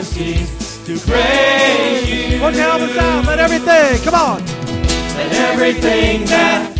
cease to praise you. Look how the sound. Let everything. Come on. Let everything that,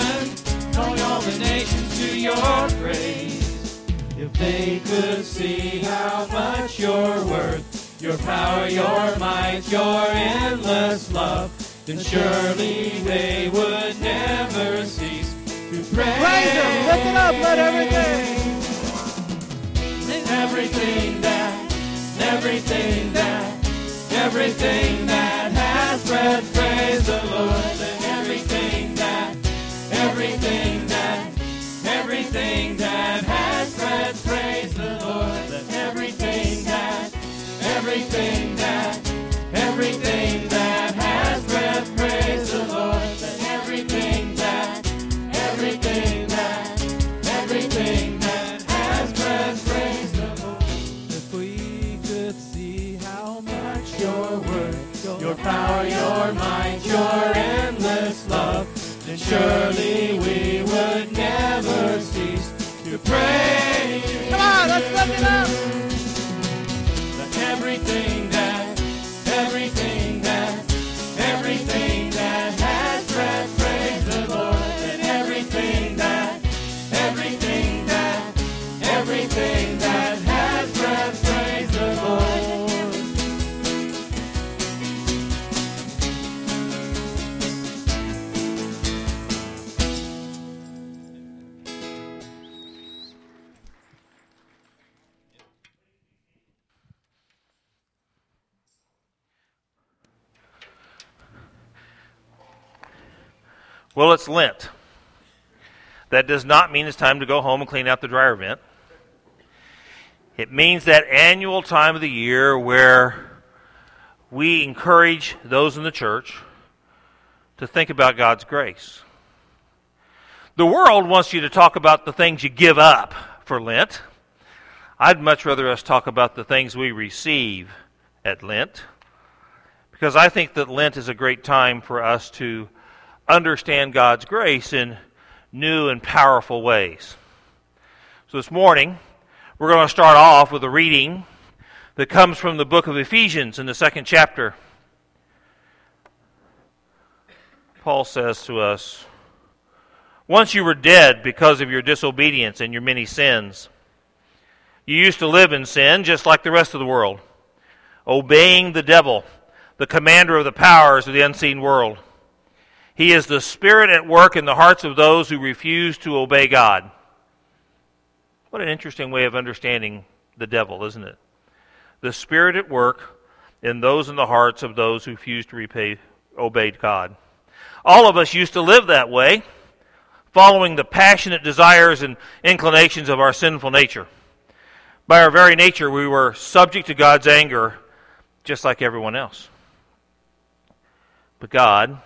creation, calling all the nations to your praise. If they could see how much you're worth, your power, your might, your endless love, then surely they would never cease to praise. Praise Him. Lift it up. Let everything. Everything that, everything that, everything that has breath, praise the Lord. Everything that, everything that, has breath, praise the Lord. And everything that, everything that, everything that has breath, praise the Lord. And everything that, everything that, everything that has breath, praise the Lord. If we could see how much you're worth, your power, your might, your endless love, then surely Well, it's Lent. That does not mean it's time to go home and clean out the dryer vent. It means that annual time of the year where we encourage those in the church to think about God's grace. The world wants you to talk about the things you give up for Lent. I'd much rather us talk about the things we receive at Lent because I think that Lent is a great time for us to understand God's grace in new and powerful ways. So this morning, we're going to start off with a reading that comes from the book of Ephesians in the second chapter. Paul says to us, Once you were dead because of your disobedience and your many sins. You used to live in sin just like the rest of the world, obeying the devil, the commander of the powers of the unseen world. He is the Spirit at work in the hearts of those who refuse to obey God. What an interesting way of understanding the devil, isn't it? The Spirit at work in those in the hearts of those who refuse to repay, obey God. All of us used to live that way, following the passionate desires and inclinations of our sinful nature. By our very nature, we were subject to God's anger just like everyone else. But God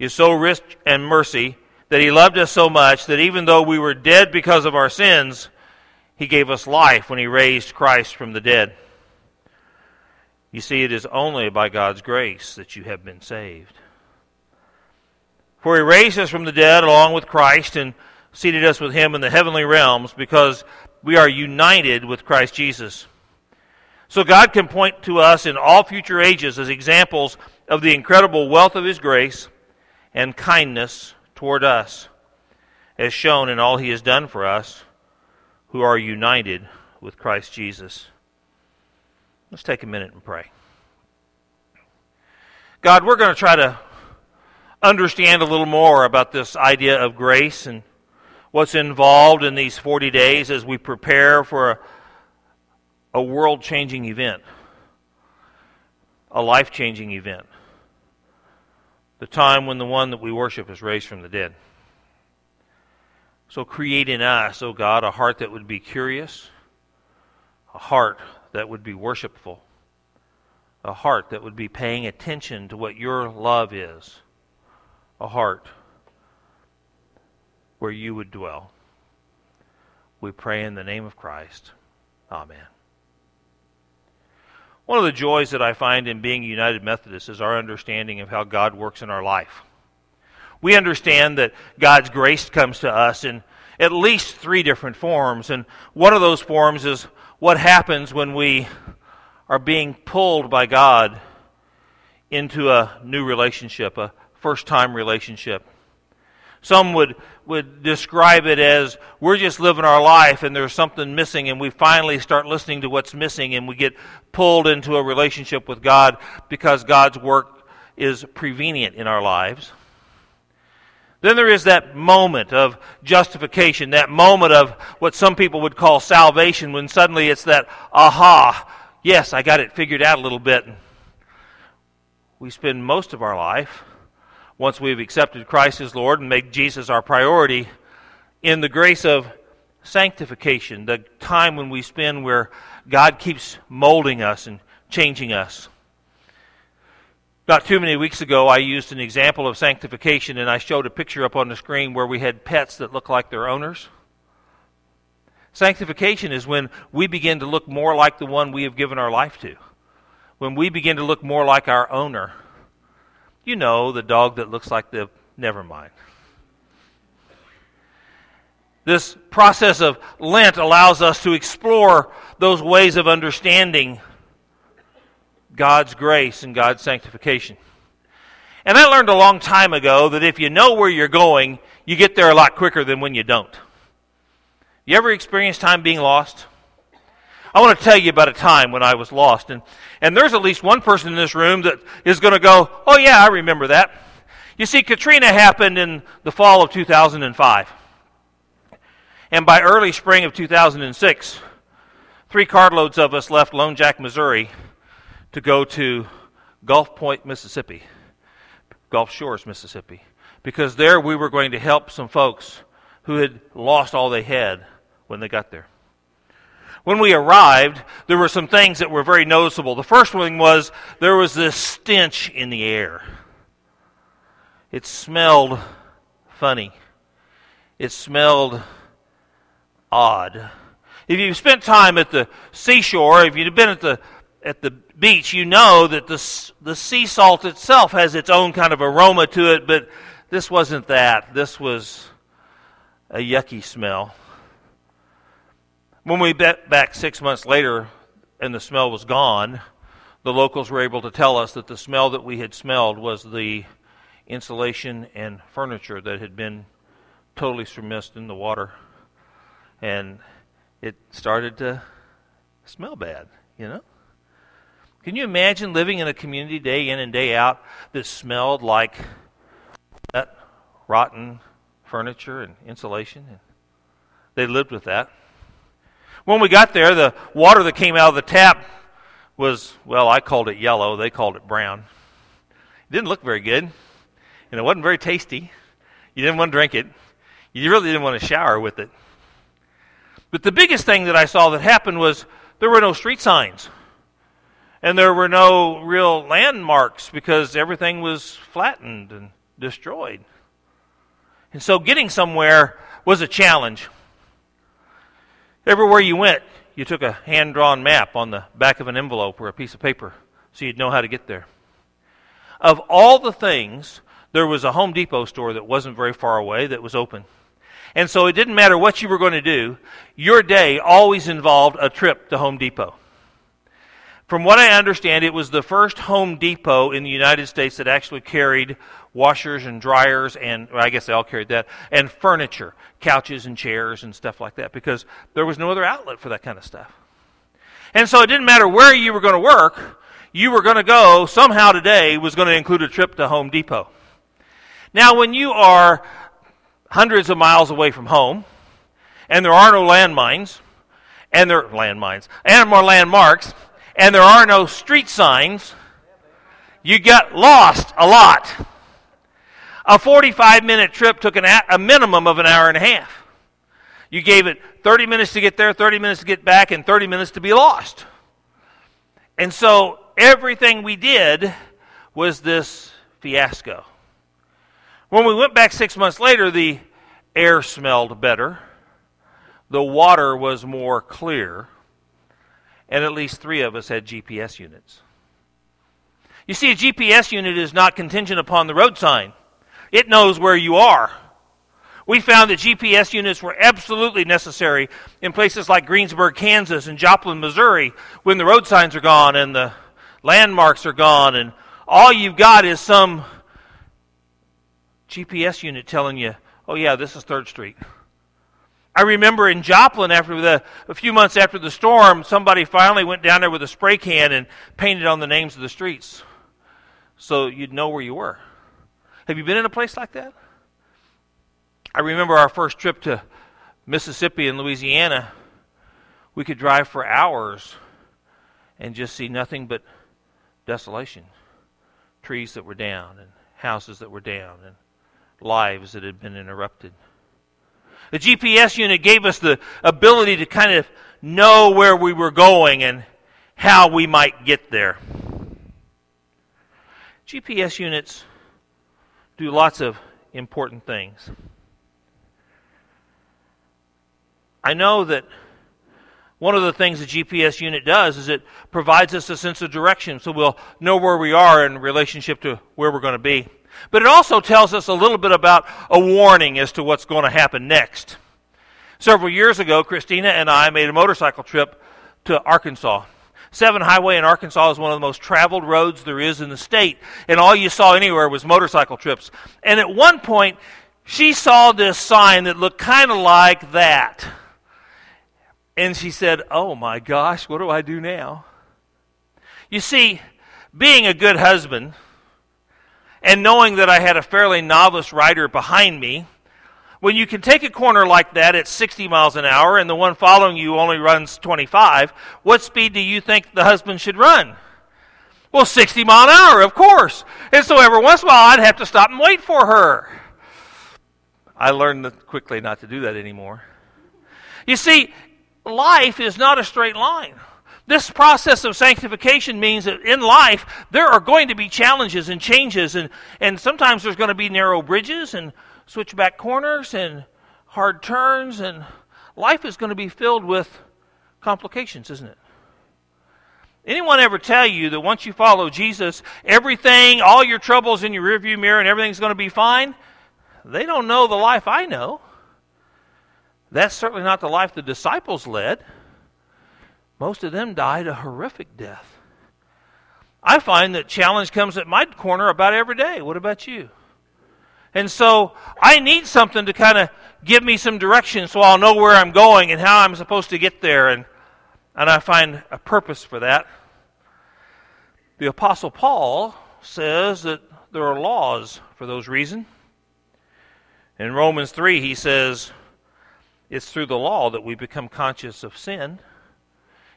is so rich and mercy that He loved us so much that even though we were dead because of our sins, He gave us life when He raised Christ from the dead. You see, it is only by God's grace that you have been saved. For He raised us from the dead along with Christ and seated us with Him in the heavenly realms because we are united with Christ Jesus. So God can point to us in all future ages as examples of the incredible wealth of His grace and kindness toward us, as shown in all He has done for us who are united with Christ Jesus. Let's take a minute and pray. God, we're going to try to understand a little more about this idea of grace and what's involved in these 40 days as we prepare for a, a world changing event, a life changing event, the time when the one that we worship is raised from the dead. So create in us, O oh God, a heart that would be curious, a heart that would be worshipful, a heart that would be paying attention to what your love is, a heart where you would dwell. We pray in the name of Christ. Amen. One of the joys that I find in being United Methodist is our understanding of how God works in our life. We understand that God's grace comes to us in at least three different forms, and one of those forms is what happens when we are being pulled by God into a new relationship, a first time relationship. Some would, would describe it as we're just living our life and there's something missing, and we finally start listening to what's missing, and we get pulled into a relationship with God because God's work is prevenient in our lives. Then there is that moment of justification, that moment of what some people would call salvation, when suddenly it's that aha, yes, I got it figured out a little bit. We spend most of our life once we've accepted Christ as Lord and made Jesus our priority, in the grace of sanctification, the time when we spend where God keeps molding us and changing us. Not too many weeks ago, I used an example of sanctification, and I showed a picture up on the screen where we had pets that look like their owners. Sanctification is when we begin to look more like the one we have given our life to, when we begin to look more like our owner. You know, the dog that looks like the. Never mind. This process of Lent allows us to explore those ways of understanding God's grace and God's sanctification. And I learned a long time ago that if you know where you're going, you get there a lot quicker than when you don't. You ever experienced time being lost? I want to tell you about a time when I was lost. And, and there's at least one person in this room that is going to go, Oh, yeah, I remember that. You see, Katrina happened in the fall of 2005. And by early spring of 2006, three carloads of us left Lone Jack, Missouri to go to Gulf Point, Mississippi, Gulf Shores, Mississippi, because there we were going to help some folks who had lost all they had when they got there. When we arrived, there were some things that were very noticeable. The first one was there was this stench in the air. It smelled funny. It smelled odd. If you've spent time at the seashore, if you've been at the at the beach, you know that the the sea salt itself has its own kind of aroma to it, but this wasn't that. This was a yucky smell. When we bet back six months later and the smell was gone, the locals were able to tell us that the smell that we had smelled was the insulation and furniture that had been totally submerged in the water. And it started to smell bad, you know? Can you imagine living in a community day in and day out that smelled like that rotten furniture and insulation? They lived with that. When we got there, the water that came out of the tap was, well, I called it yellow. They called it brown. It didn't look very good, and it wasn't very tasty. You didn't want to drink it. You really didn't want to shower with it. But the biggest thing that I saw that happened was there were no street signs. And there were no real landmarks because everything was flattened and destroyed. And so getting somewhere was a challenge. Everywhere you went, you took a hand drawn map on the back of an envelope or a piece of paper so you'd know how to get there. Of all the things, there was a Home Depot store that wasn't very far away that was open. And so it didn't matter what you were going to do, your day always involved a trip to Home Depot. From what I understand, it was the first Home Depot in the United States that actually carried washers and dryers, and well, I guess they all carried that, and furniture, couches and chairs and stuff like that, because there was no other outlet for that kind of stuff. And so it didn't matter where you were going to work, you were going to go somehow today was going to include a trip to Home Depot. Now, when you are hundreds of miles away from home, and there are no landmines, and there are landmines, and more landmarks, and there are no street signs, you get lost a lot. A 45 minute trip took an, a minimum of an hour and a half. You gave it 30 minutes to get there, 30 minutes to get back, and 30 minutes to be lost. And so everything we did was this fiasco. When we went back six months later, the air smelled better, the water was more clear, and at least three of us had GPS units. You see, a GPS unit is not contingent upon the road sign, it knows where you are. We found that GPS units were absolutely necessary in places like Greensburg, Kansas, and Joplin, Missouri, when the road signs are gone and the landmarks are gone, and all you've got is some GPS unit telling you, oh, yeah, this is 3rd Street. I remember in Joplin, after the, a few months after the storm, somebody finally went down there with a spray can and painted on the names of the streets so you'd know where you were. Have you been in a place like that? I remember our first trip to Mississippi and Louisiana. We could drive for hours and just see nothing but desolation trees that were down, and houses that were down, and lives that had been interrupted. The GPS unit gave us the ability to kind of know where we were going and how we might get there. GPS units do lots of important things. I know that one of the things the GPS unit does is it provides us a sense of direction so we'll know where we are in relationship to where we're going to be. But it also tells us a little bit about a warning as to what's going to happen next. Several years ago, Christina and I made a motorcycle trip to Arkansas. Seven Highway in Arkansas is one of the most traveled roads there is in the state, and all you saw anywhere was motorcycle trips. And at one point, she saw this sign that looked kind of like that. And she said, Oh my gosh, what do I do now? You see, being a good husband and knowing that I had a fairly novice rider behind me, when you can take a corner like that at 60 miles an hour and the one following you only runs 25, what speed do you think the husband should run? Well, 60 mile an hour, of course. And so every once in a while, I'd have to stop and wait for her. I learned quickly not to do that anymore. You see, life is not a straight line. This process of sanctification means that in life, there are going to be challenges and changes, and, and sometimes there's going to be narrow bridges and switchback corners and hard turns, and life is going to be filled with complications, isn't it? Anyone ever tell you that once you follow Jesus, everything, all your troubles in your rearview mirror and everything's going to be fine? They don't know the life I know. That's certainly not the life the disciples led. Most of them died a horrific death. I find that challenge comes at my corner about every day. What about you? And so I need something to kind of give me some direction so I'll know where I'm going and how I'm supposed to get there. And, and I find a purpose for that. The Apostle Paul says that there are laws for those reasons. In Romans 3, he says, It's through the law that we become conscious of sin.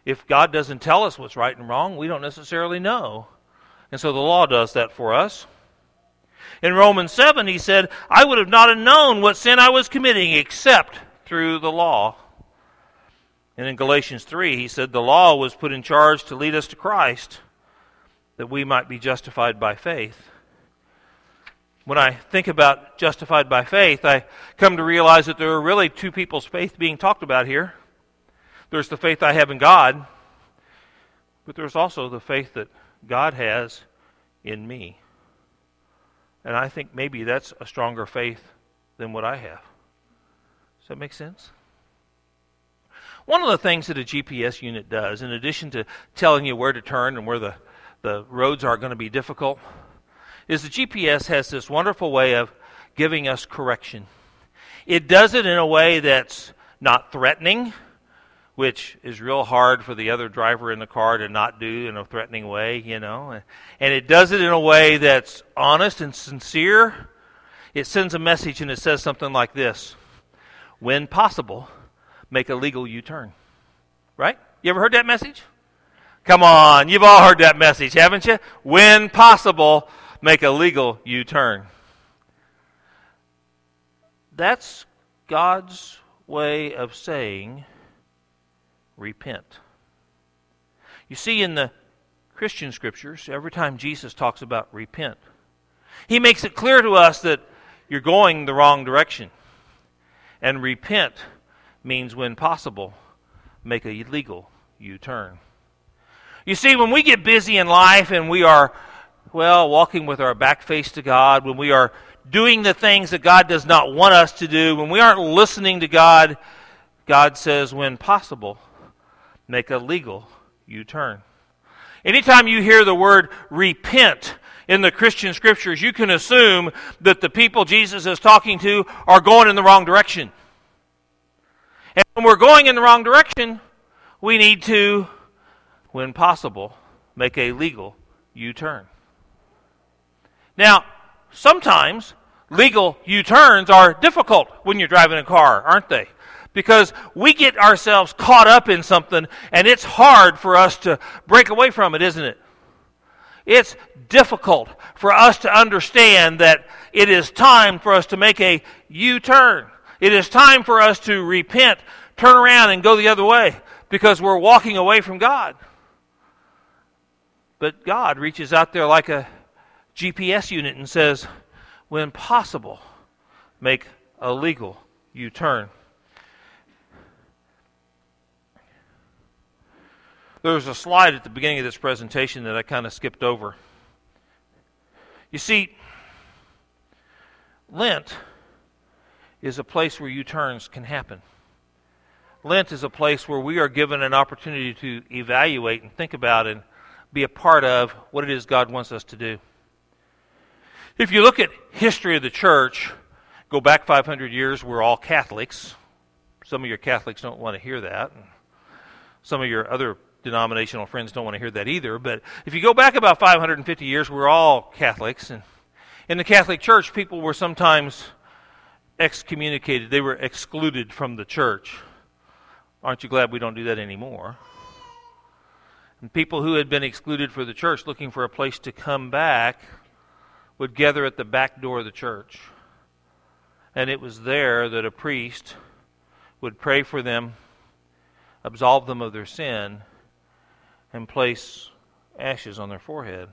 If God doesn't tell us what's right and wrong, we don't necessarily know. And so the law does that for us. In Romans 7, he said, I would have not known what sin I was committing except through the law. And in Galatians 3, he said, The law was put in charge to lead us to Christ, that we might be justified by faith. When I think about justified by faith, I come to realize that there are really two people's faith being talked about here. There's the faith I have in God, but there's also the faith that God has in me. And I think maybe that's a stronger faith than what I have. Does that make sense? One of the things that a GPS unit does, in addition to telling you where to turn and where the, the roads are going to be difficult, is the GPS has this wonderful way of giving us correction. It does it in a way that's not threatening. Which is real hard for the other driver in the car to not do in a threatening way, you know. And it does it in a way that's honest and sincere. It sends a message and it says something like this When possible, make a legal U turn. Right? You ever heard that message? Come on, you've all heard that message, haven't you? When possible, make a legal U turn. That's God's way of saying repent. You see, in the Christian scriptures, every time Jesus talks about repent, he makes it clear to us that you're going the wrong direction. And repent means, when possible, make a legal U turn. You see, when we get busy in life and we are, well, walking with our back face to God, when we are doing the things that God does not want us to do, when we aren't listening to God, God says, when possible, make a legal U turn. Anytime you hear the word repent in the Christian scriptures, you can assume that the people Jesus is talking to are going in the wrong direction. And when we're going in the wrong direction, we need to, when possible, make a legal U turn. Now, sometimes legal U turns are difficult when you're driving a car, aren't they? Because we get ourselves caught up in something and it's hard for us to break away from it, isn't it? It's difficult for us to understand that it is time for us to make a U turn. It is time for us to repent, turn around, and go the other way because we're walking away from God. But God reaches out there like a GPS unit and says, when possible, make a legal U turn. There was a slide at the beginning of this presentation that I kind of skipped over. You see, Lent is a place where U turns can happen. Lent is a place where we are given an opportunity to evaluate and think about and be a part of what it is God wants us to do. If you look at history of the church, go back 500 years, we're all Catholics. Some of your Catholics don't want to hear that. Some of your other denominational friends don't want to hear that either. But if you go back about 550 years, we're all Catholics. And in the Catholic Church, people were sometimes excommunicated, they were excluded from the church. Aren't you glad we don't do that anymore? And people who had been excluded for the church looking for a place to come back would gather at the back door of the church. And it was there that a priest would pray for them, absolve them of their sin, and place ashes on their forehead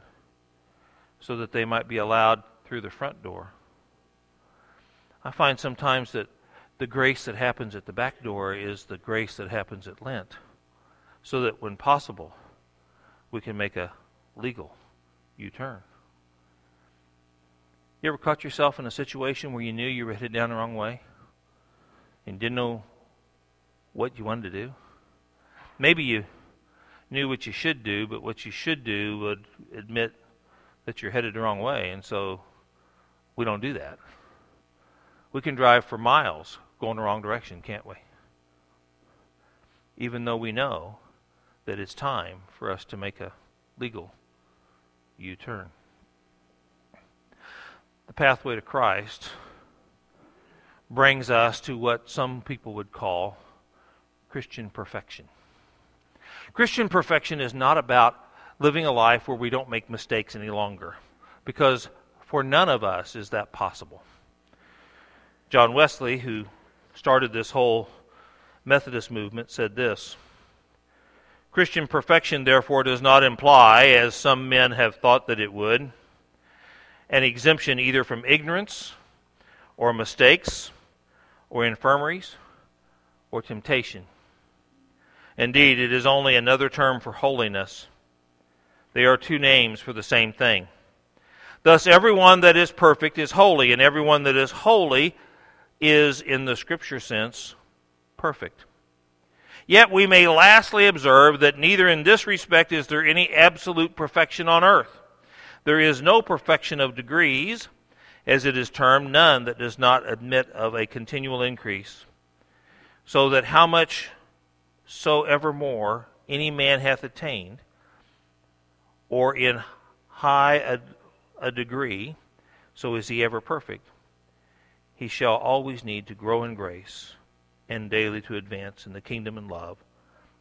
so that they might be allowed through the front door. I find sometimes that the grace that happens at the back door is the grace that happens at Lent, so that when possible, we can make a legal U turn. You ever caught yourself in a situation where you knew you were headed down the wrong way and didn't know what you wanted to do? Maybe you knew what you should do, but what you should do would admit that you're headed the wrong way, and so we don't do that. We can drive for miles going the wrong direction, can't we? Even though we know that it's time for us to make a legal U turn. The pathway to Christ brings us to what some people would call Christian perfection. Christian perfection is not about living a life where we don't make mistakes any longer, because for none of us is that possible. John Wesley, who started this whole Methodist movement, said this Christian perfection, therefore, does not imply, as some men have thought that it would, an exemption either from ignorance or mistakes or infirmaries or temptation. Indeed, it is only another term for holiness. They are two names for the same thing. Thus, everyone that is perfect is holy, and everyone that is holy is, in the scripture sense, perfect. Yet we may lastly observe that neither in this respect is there any absolute perfection on earth. There is no perfection of degrees, as it is termed, none that does not admit of a continual increase. So that how much so evermore any man hath attained, or in high a, a degree, so is he ever perfect. He shall always need to grow in grace and daily to advance in the kingdom and love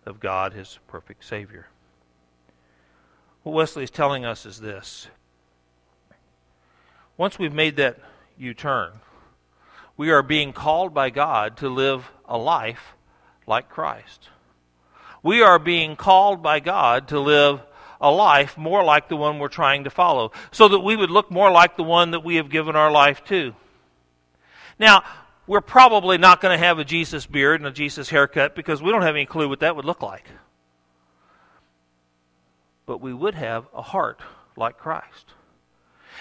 of God, his perfect Savior. What Wesley is telling us is this. Once we've made that U turn, we are being called by God to live a life like Christ. We are being called by God to live a life more like the one we're trying to follow, so that we would look more like the one that we have given our life to. Now, we're probably not going to have a Jesus beard and a Jesus haircut because we don't have any clue what that would look like. But we would have a heart like Christ.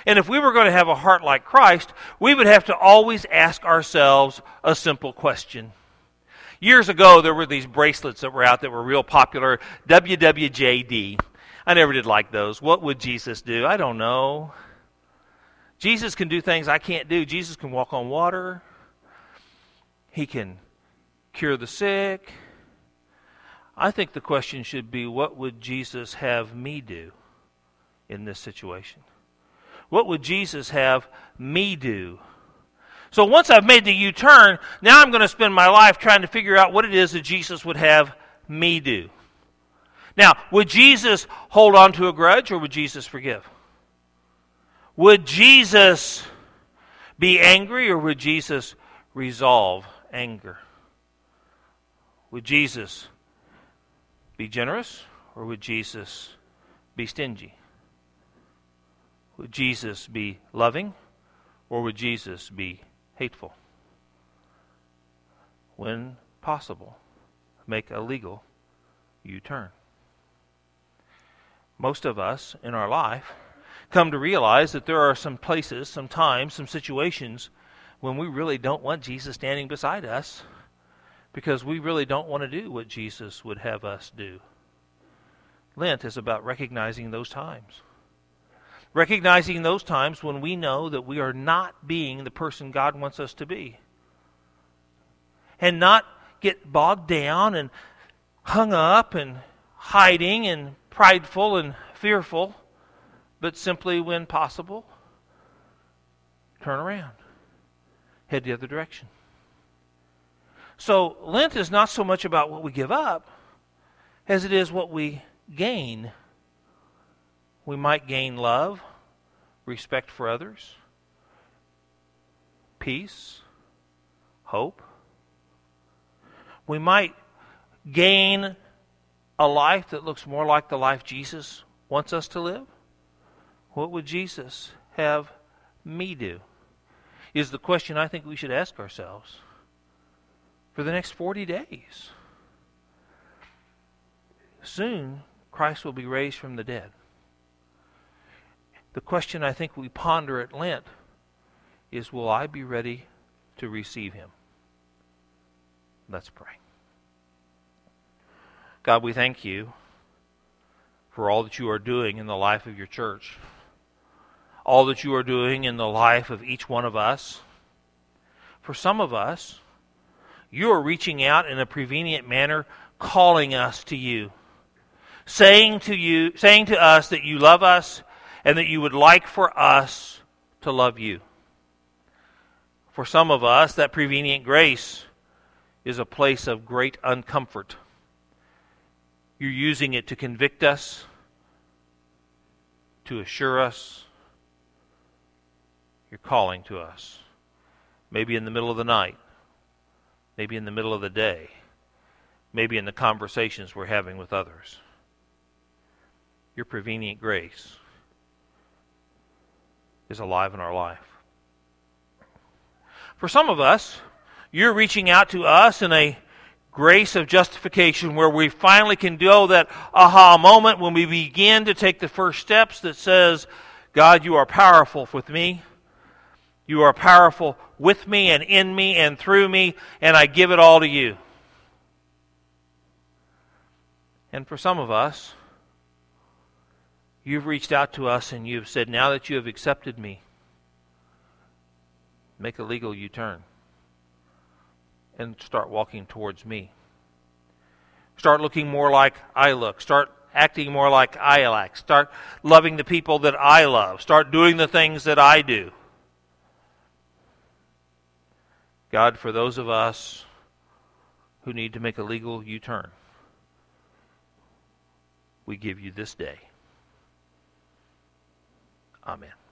And if we were going to have a heart like Christ, we would have to always ask ourselves a simple question. Years ago, there were these bracelets that were out that were real popular WWJD. I never did like those. What would Jesus do? I don't know. Jesus can do things I can't do. Jesus can walk on water, He can cure the sick. I think the question should be what would Jesus have me do in this situation? What would Jesus have me do? So once I've made the U turn, now I'm going to spend my life trying to figure out what it is that Jesus would have me do. Now, would Jesus hold on to a grudge or would Jesus forgive? Would Jesus be angry or would Jesus resolve anger? Would Jesus be generous or would Jesus be stingy? Would Jesus be loving or would Jesus be hateful? When possible, make a legal U turn. Most of us in our life come to realize that there are some places, some times, some situations when we really don't want Jesus standing beside us because we really don't want to do what Jesus would have us do. Lent is about recognizing those times. Recognizing those times when we know that we are not being the person God wants us to be. And not get bogged down and hung up and hiding and prideful and fearful but simply, when possible, turn around, head the other direction. So, Lent is not so much about what we give up as it is what we gain. We might gain love, respect for others, peace, hope. We might gain a life that looks more like the life Jesus wants us to live. What would Jesus have me do? Is the question I think we should ask ourselves for the next 40 days. Soon, Christ will be raised from the dead. The question I think we ponder at Lent is Will I be ready to receive him? Let's pray. God, we thank you for all that you are doing in the life of your church all that you are doing in the life of each one of us. For some of us, you are reaching out in a prevenient manner, calling us to you, saying to you, saying to us that you love us and that you would like for us to love you. For some of us, that prevenient grace is a place of great uncomfort. You're using it to convict us, to assure us, you're calling to us. Maybe in the middle of the night, maybe in the middle of the day, maybe in the conversations we're having with others. Your prevenient grace is alive in our life. For some of us, you're reaching out to us in a grace of justification where we finally can do that aha moment when we begin to take the first steps that says, God, you are powerful with me. You are powerful with me and in me and through me, and I give it all to you. And for some of us, you've reached out to us and you've said, Now that you have accepted me, make a legal U turn and start walking towards me. Start looking more like I look. Start acting more like I act. Start loving the people that I love. Start doing the things that I do. God, for those of us who need to make a legal U turn, we give you this day. Amen.